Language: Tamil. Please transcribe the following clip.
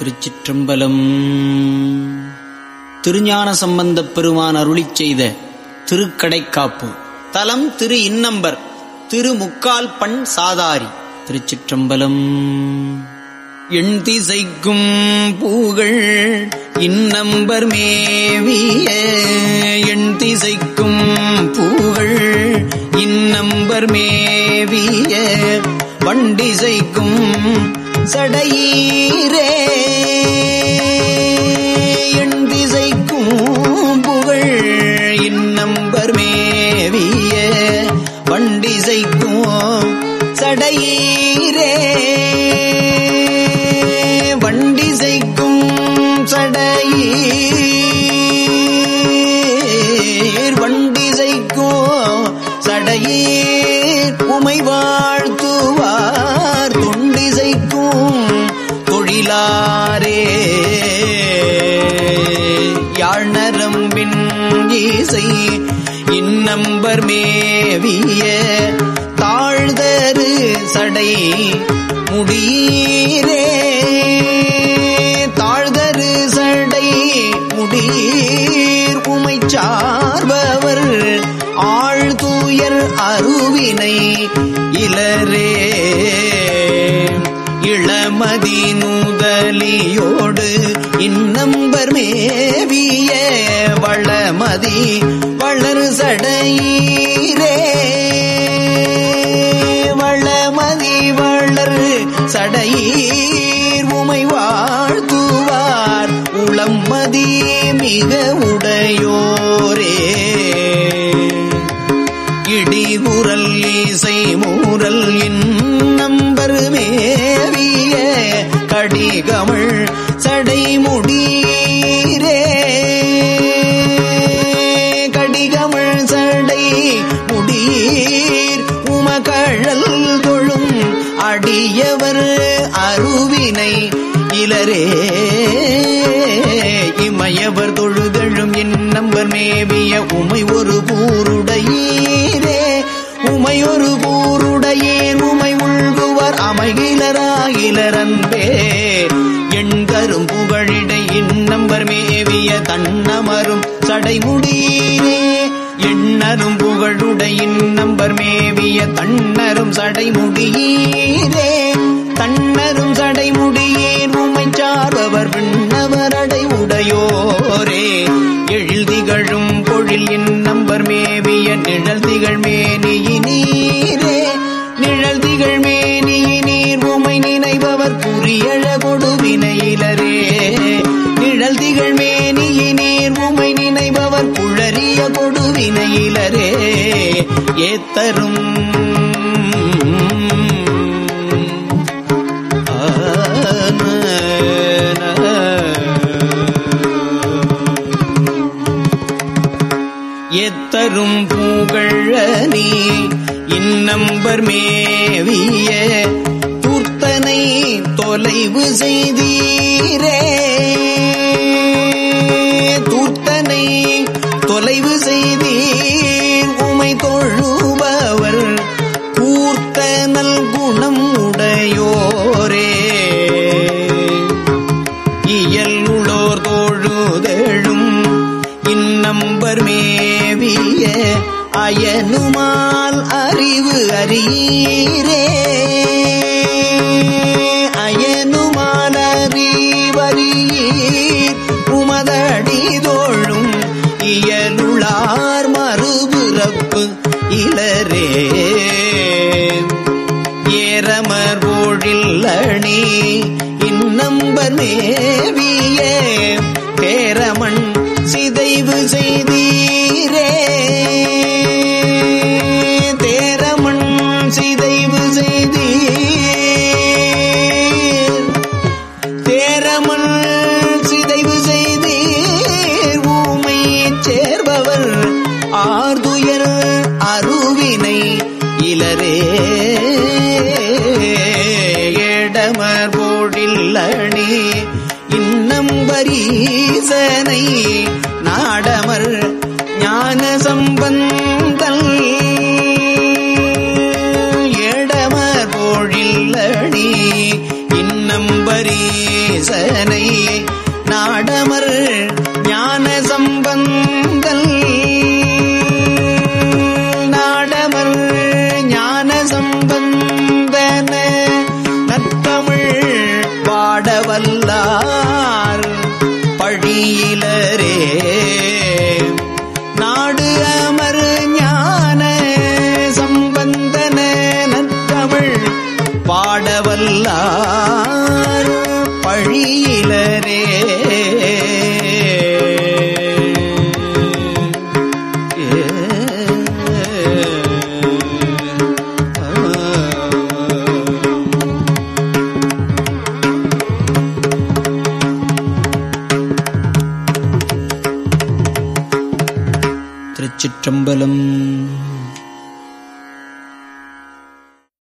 திருச்சிற்றம்பலம். திருஞான சம்பந்தப் பெருமான் அருளி செய்த திருக்கடைக்காப்பு. தலம் திரு இன்னம்பர் திரு முக்கால் பண் சாதாரி. திருச்சிற்றம்பலம். எண்திசைக்கும் பூகள் இன்னம்பர் மேவிய எண்திசைக்கும் பூகள் இன்னம்பர் மேவிய வண்டிசைக்கும் சடையீரே. எண் திசைக்கும் புகழ் இன்னம்பர் மேவிய வண்டிசைக்கும் சடையீரே. வண்டிசைக்கும் சடையீர். வண்டிசைக்கும் சடையீர். உமை வாழ்த்துவார். ஈசை இன்னம்பர் மேவிய தாழ்தரு சடை. முடியீரே. மதி நூதலியோடு இன்னம்பர் மேவிய வளமதி வளர் சடையீரே வளமதி வளர் சடையீர் உமை வாழ்த்துவார். உளம்மதி மிக அடியவர் அருவினை இலரே. இமையவர் தொழுதழும் இன்னம்பர் மேவிய உமை ஒரு பூருடையீரே உமை ஒரு பூருடையேர் உமை உள்குவர் அமைகிலராயிலரன்பே அமைகிலராகிலரன்பே எண்கரும் புகழிடை இன்னம்பர் மேவிய தன்னமரும் சடைமுடீரே. எண்ணரும் புகழுடையின் நம்பர் மேவிய தன்னரும் சடைமுடியீரே. தன்னரும் சடைமுடியேர் உமைச்சாரவர் விண்ணவர் அடைவுடையோரே. உடையோரே எழுதிகழும் பொழில் நம்பர் மேவிய நிழல் திகழ் மேனியினீரே. நிழல் திகழ் மேனியினீர் உமை நினைபவர் புரியழகொடு ஏத்தரும். எத்தரும் பூகழ நீ இன்னம்பர் மேவிய தூர்த்தனை தொலைவு செய்தீர். இன்னம்பர் மேவிய அயனுமால் அறிவு அறியீரே. அயனுமால் அறிவறியீர். உமதடி தோழும் இயலுளார் மறுபுறப்பு இளரே. ஏரமர் ஓழில் அணி இன்னம்பர் மே அருவினை இலரே. ஏடமர் போழில் அணி இன்னம்பரீசனை நாடமர் ஞான சம்பந்தல். ஏடமர் போழில் அணி இன்னம்பரீ ஈசனை நாடமர் ஞான திருச்சிற்றம்பலம்